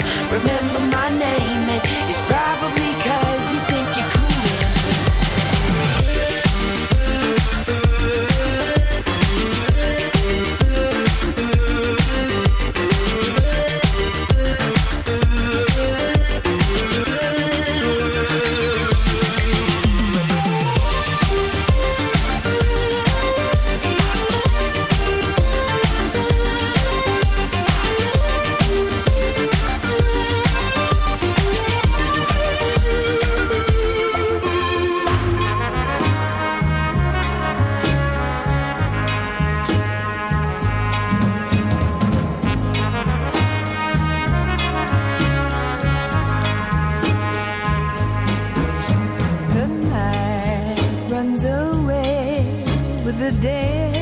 the dead.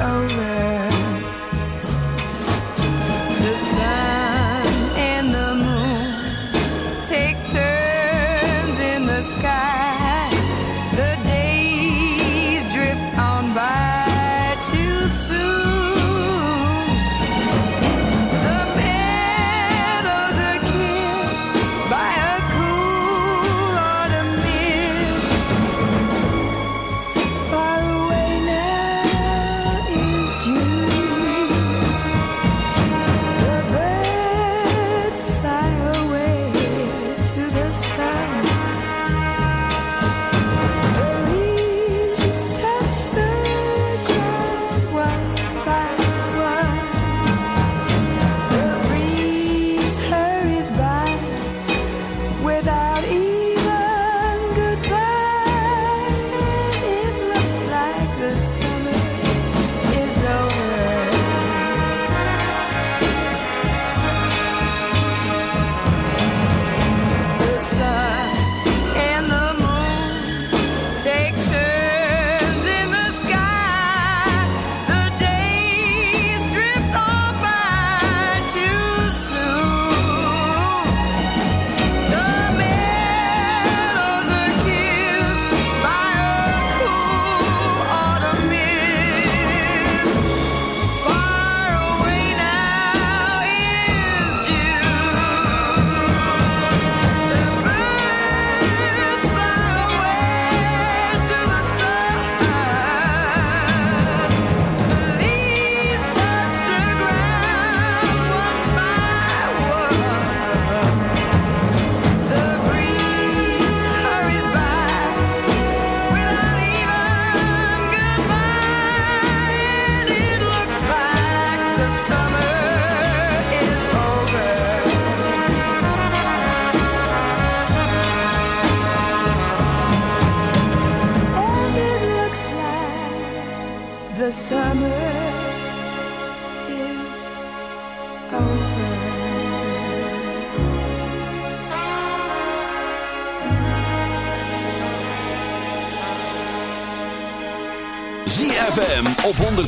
Over.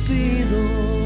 pido.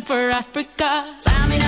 for Africa.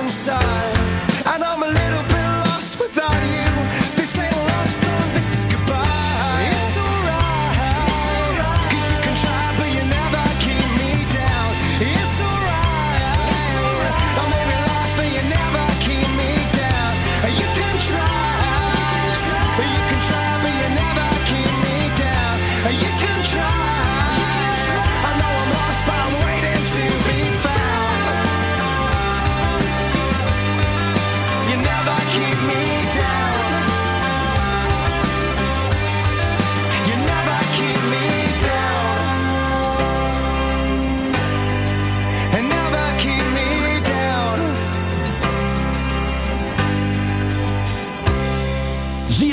inside.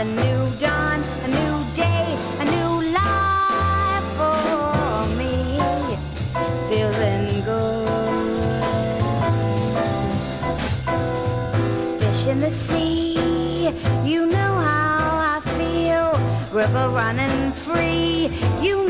a new dawn, a new day, a new life for me. Feeling good. Fish in the sea, you know how I feel. River running free, you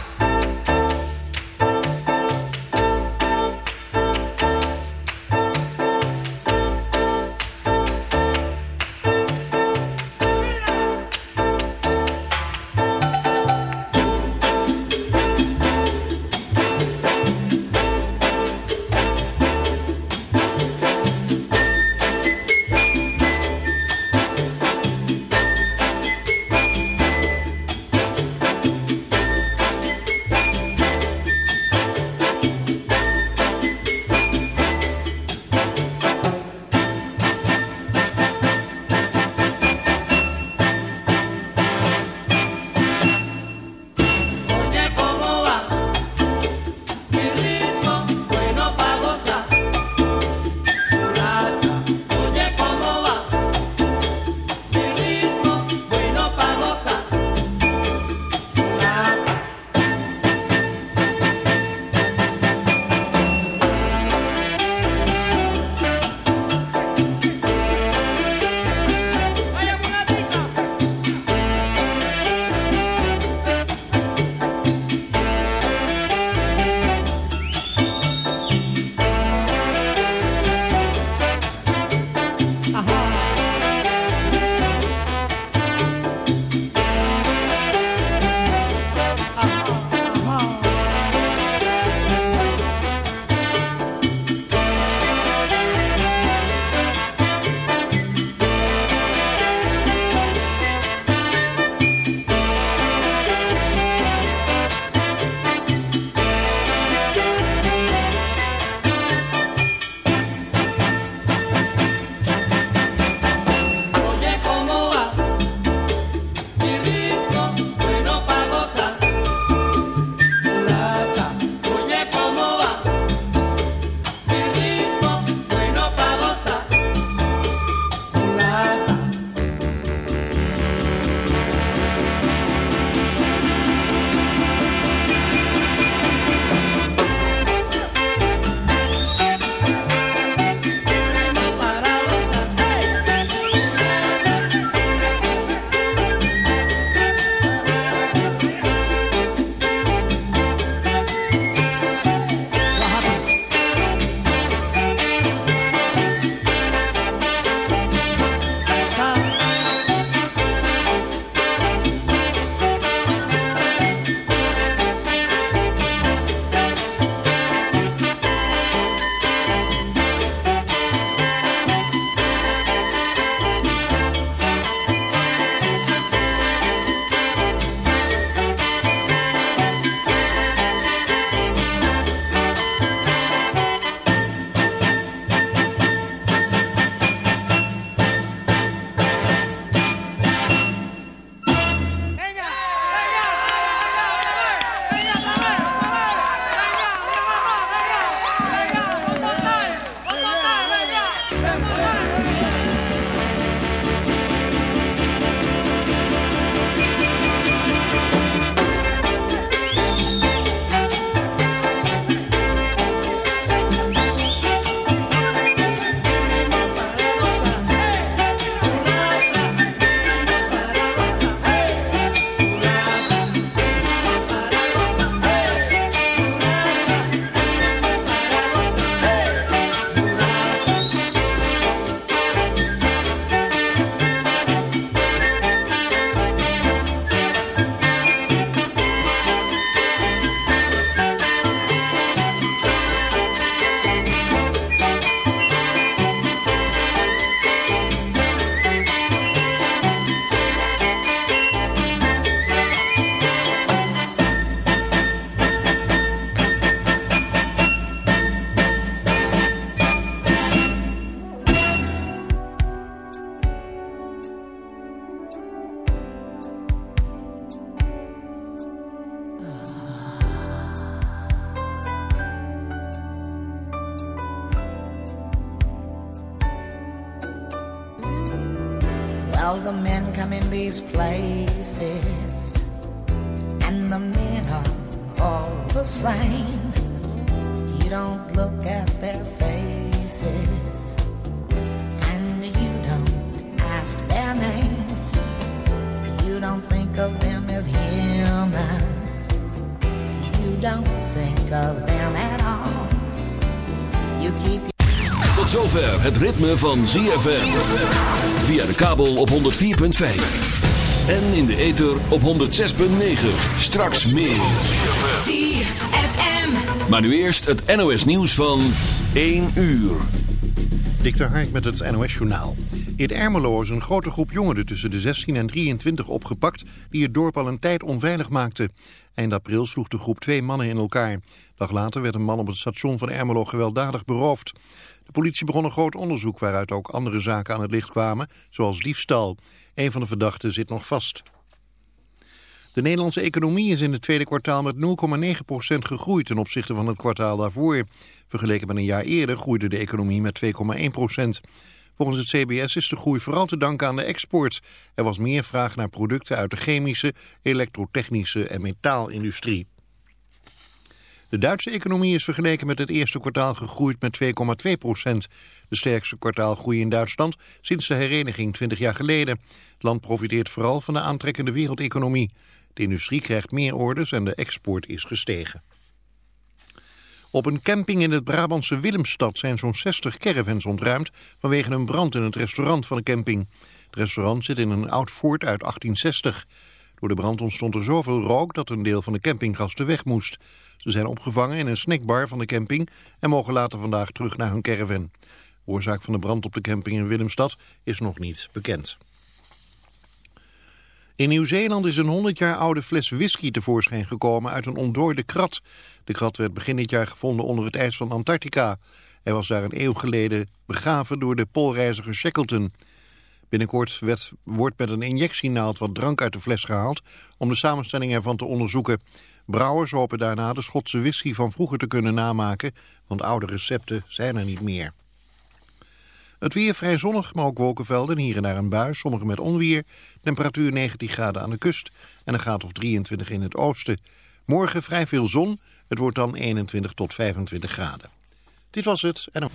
Ritme van ZFM. Via de kabel op 104.5. En in de ether op 106.9. Straks meer. ZFM. Maar nu eerst het NOS nieuws van 1 uur. Dik de Hark met het NOS-journaal. In Ermelo is een grote groep jongeren tussen de 16 en 23 opgepakt... die het dorp al een tijd onveilig maakte. Eind april sloeg de groep twee mannen in elkaar. Dag later werd een man op het station van Ermelo gewelddadig beroofd. De politie begon een groot onderzoek waaruit ook andere zaken aan het licht kwamen... zoals diefstal. Een van de verdachten zit nog vast. De Nederlandse economie is in het tweede kwartaal met 0,9% gegroeid ten opzichte van het kwartaal daarvoor. Vergeleken met een jaar eerder groeide de economie met 2,1%. Volgens het CBS is de groei vooral te danken aan de export. Er was meer vraag naar producten uit de chemische, elektrotechnische en metaalindustrie. De Duitse economie is vergeleken met het eerste kwartaal gegroeid met 2,2 procent. De sterkste kwartaalgroei in Duitsland sinds de hereniging 20 jaar geleden. Het land profiteert vooral van de aantrekkende wereldeconomie. De industrie krijgt meer orders en de export is gestegen. Op een camping in het Brabantse Willemstad zijn zo'n 60 caravans ontruimd vanwege een brand in het restaurant van de camping. Het restaurant zit in een oud fort uit 1860. Door de brand ontstond er zoveel rook dat een deel van de campinggasten weg moest. Ze zijn opgevangen in een snackbar van de camping en mogen later vandaag terug naar hun caravan. De oorzaak van de brand op de camping in Willemstad is nog niet bekend. In Nieuw-Zeeland is een 100 jaar oude fles whisky tevoorschijn gekomen uit een ontdooide krat. De krat werd begin dit jaar gevonden onder het ijs van Antarctica. Hij was daar een eeuw geleden begraven door de poolreiziger Shackleton. Binnenkort werd, wordt met een injectienaald wat drank uit de fles gehaald om de samenstelling ervan te onderzoeken. Brouwers hopen daarna de Schotse whisky van vroeger te kunnen namaken, want oude recepten zijn er niet meer. Het weer vrij zonnig, maar ook wolkenvelden. Hier en daar een bui, sommige met onweer. Temperatuur 19 graden aan de kust en een graad of 23 in het oosten. Morgen vrij veel zon. Het wordt dan 21 tot 25 graden. Dit was het. En...